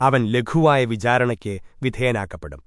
അവൻ ലഘുവായ വിചാരണയ്ക്ക് വിധേയനാക്കപ്പെടും